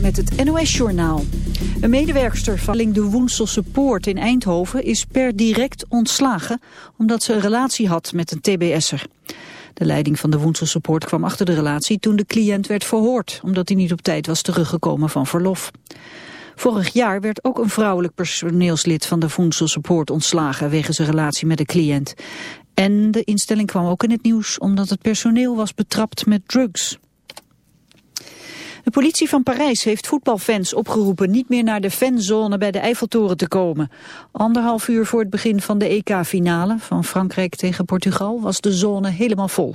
Met het NOS-journaal. Een medewerkster van de Woenselse Poort in Eindhoven is per direct ontslagen... omdat ze een relatie had met een TBS'er. De leiding van de Woenselse Poort kwam achter de relatie toen de cliënt werd verhoord... omdat hij niet op tijd was teruggekomen van verlof. Vorig jaar werd ook een vrouwelijk personeelslid van de Woenselse Poort ontslagen... wegens een relatie met de cliënt. En de instelling kwam ook in het nieuws omdat het personeel was betrapt met drugs. De politie van Parijs heeft voetbalfans opgeroepen niet meer naar de fanzone bij de Eiffeltoren te komen. Anderhalf uur voor het begin van de EK-finale van Frankrijk tegen Portugal was de zone helemaal vol.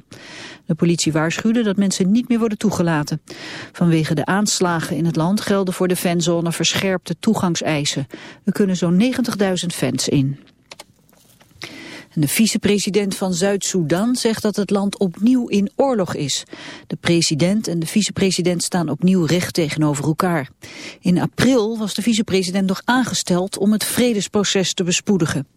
De politie waarschuwde dat mensen niet meer worden toegelaten. Vanwege de aanslagen in het land gelden voor de fanzone verscherpte toegangseisen. Er kunnen zo'n 90.000 fans in. De vicepresident van Zuid-Soedan zegt dat het land opnieuw in oorlog is. De president en de vicepresident staan opnieuw recht tegenover elkaar. In april was de vicepresident nog aangesteld om het vredesproces te bespoedigen.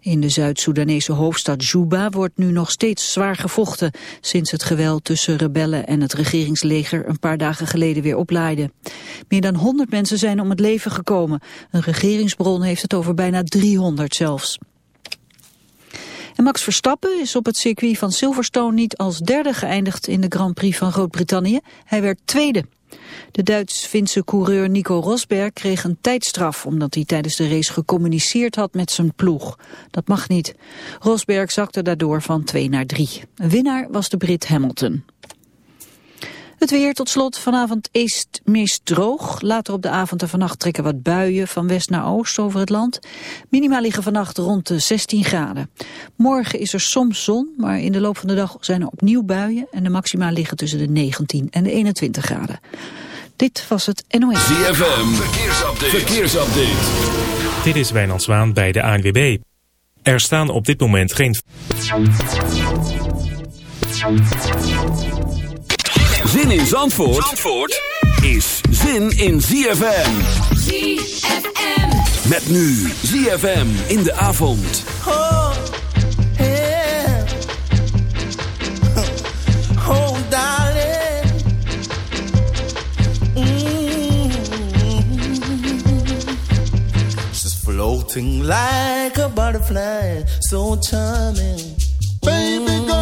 In de Zuid-Soedanese hoofdstad Juba wordt nu nog steeds zwaar gevochten... sinds het geweld tussen rebellen en het regeringsleger een paar dagen geleden weer oplaaide. Meer dan 100 mensen zijn om het leven gekomen. Een regeringsbron heeft het over bijna 300 zelfs. En Max Verstappen is op het circuit van Silverstone niet als derde geëindigd in de Grand Prix van Groot-Brittannië. Hij werd tweede. De Duits-Finse coureur Nico Rosberg kreeg een tijdstraf omdat hij tijdens de race gecommuniceerd had met zijn ploeg. Dat mag niet. Rosberg zakte daardoor van 2 naar 3. Winnaar was de Brit Hamilton. Het weer tot slot. Vanavond is het meest droog. Later op de avond en vannacht trekken wat buien van west naar oost over het land. Minima liggen vannacht rond de 16 graden. Morgen is er soms zon, maar in de loop van de dag zijn er opnieuw buien. En de maxima liggen tussen de 19 en de 21 graden. Dit was het NOS. ZFM, verkeersupdate. verkeersupdate. Dit is Wijnand Zwaan bij de ANWB. Er staan op dit moment geen... Zin in Zandvoort, Zandvoort is zin in ZFM. ZFM. Met nu ZFM in de avond. Oh, yeah. Oh, darling. Mm. She's floating like a butterfly, so charming. Baby girl.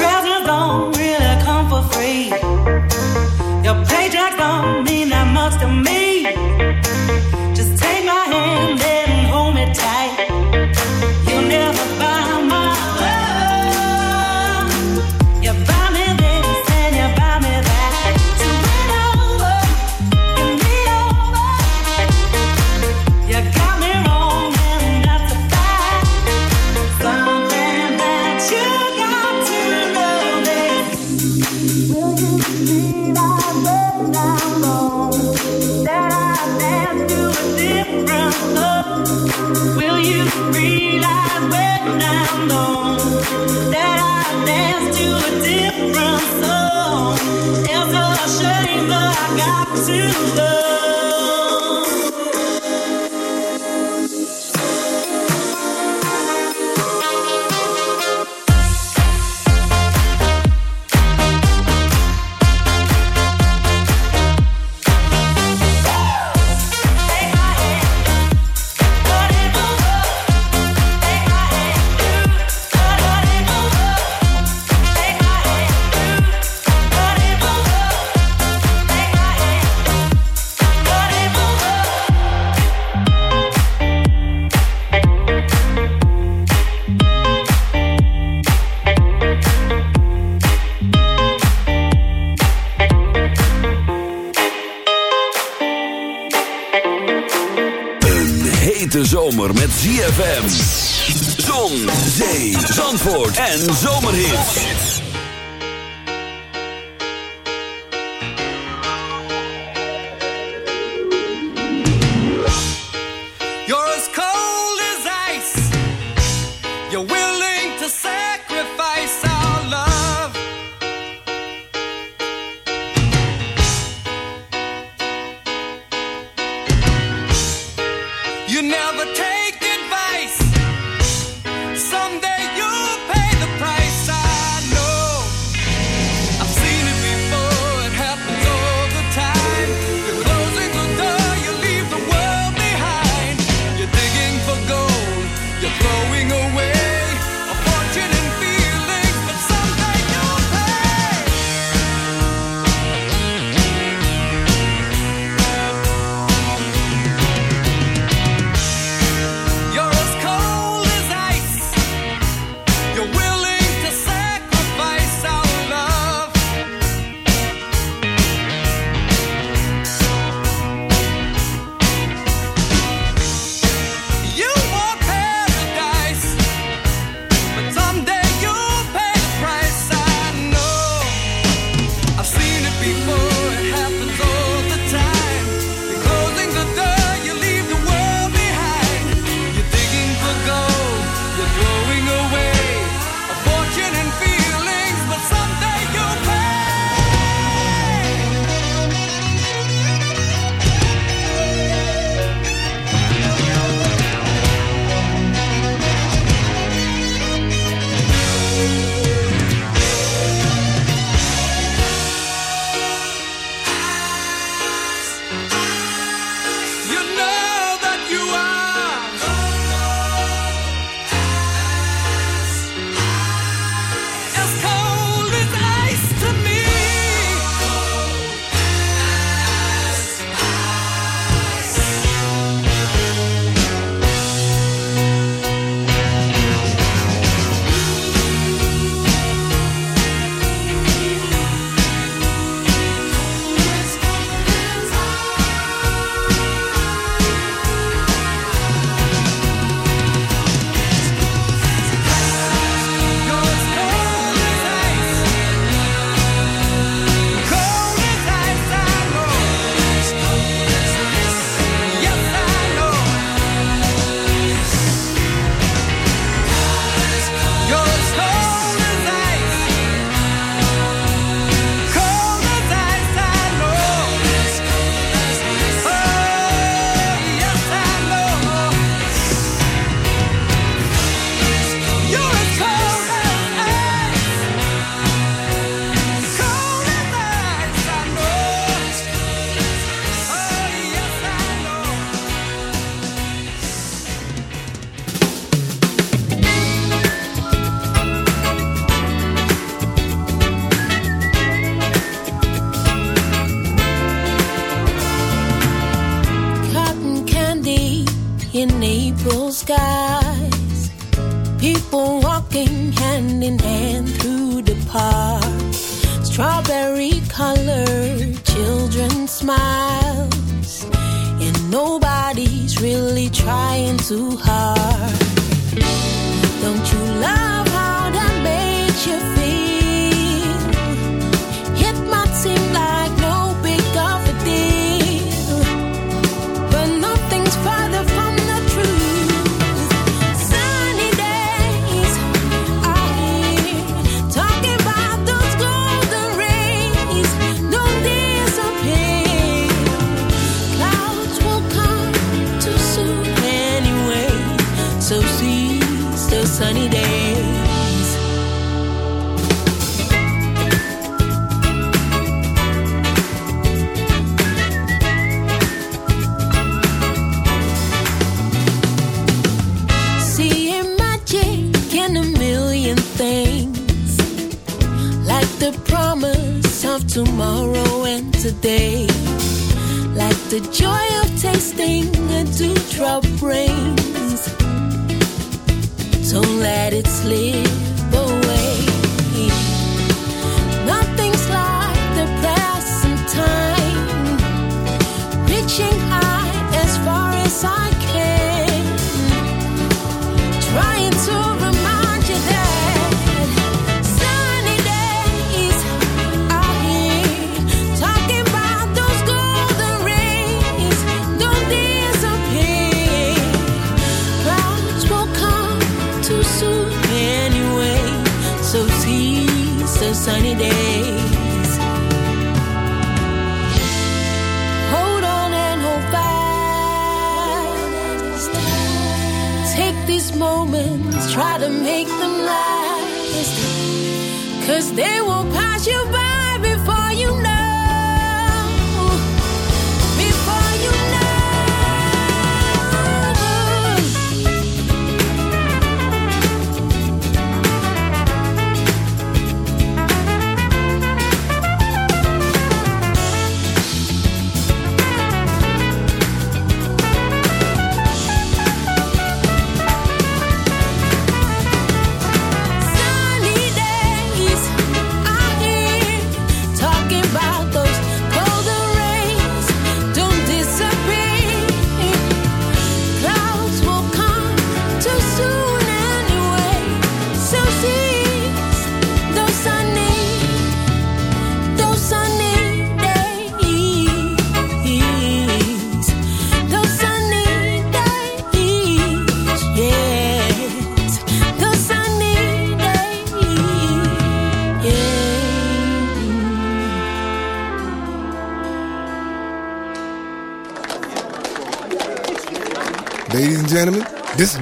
En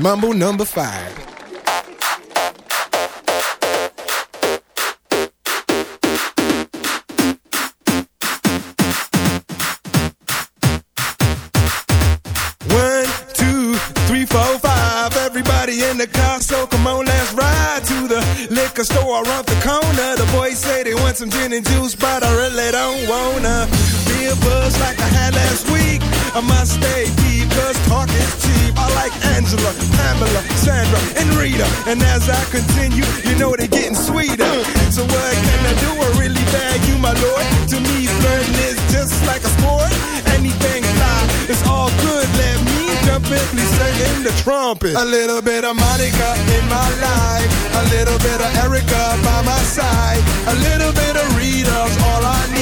Mambo number five. As I continue, you know they're getting sweeter. So what can I do? I really bag you, my lord. To me, flirting is just like a sport. Anything fly, it's all good. Let me jump in, please sing the trumpet. A little bit of Monica in my life. A little bit of Erica by my side. A little bit of Rita's all I need.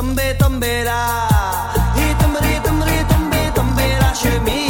tumbe tumbe ra, hi tumri tumri tumbe tumbe.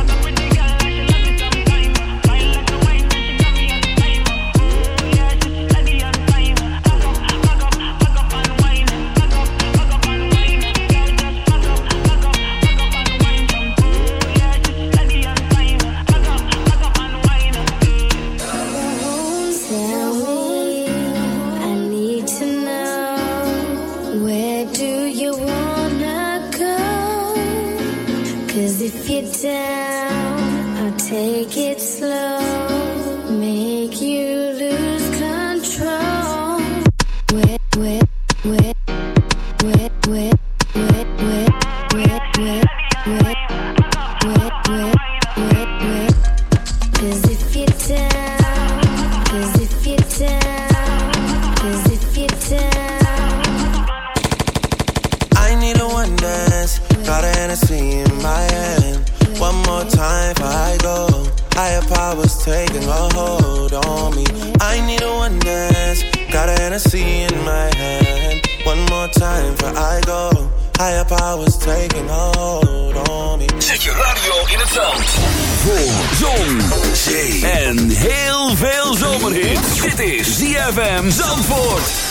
Go. Higher powers taking hold on me. Zet je radio in het zand. Voor zon, zee en heel veel zomerhit. Dit is ZFM Zandvoort.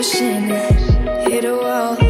Crashing, hit a wall.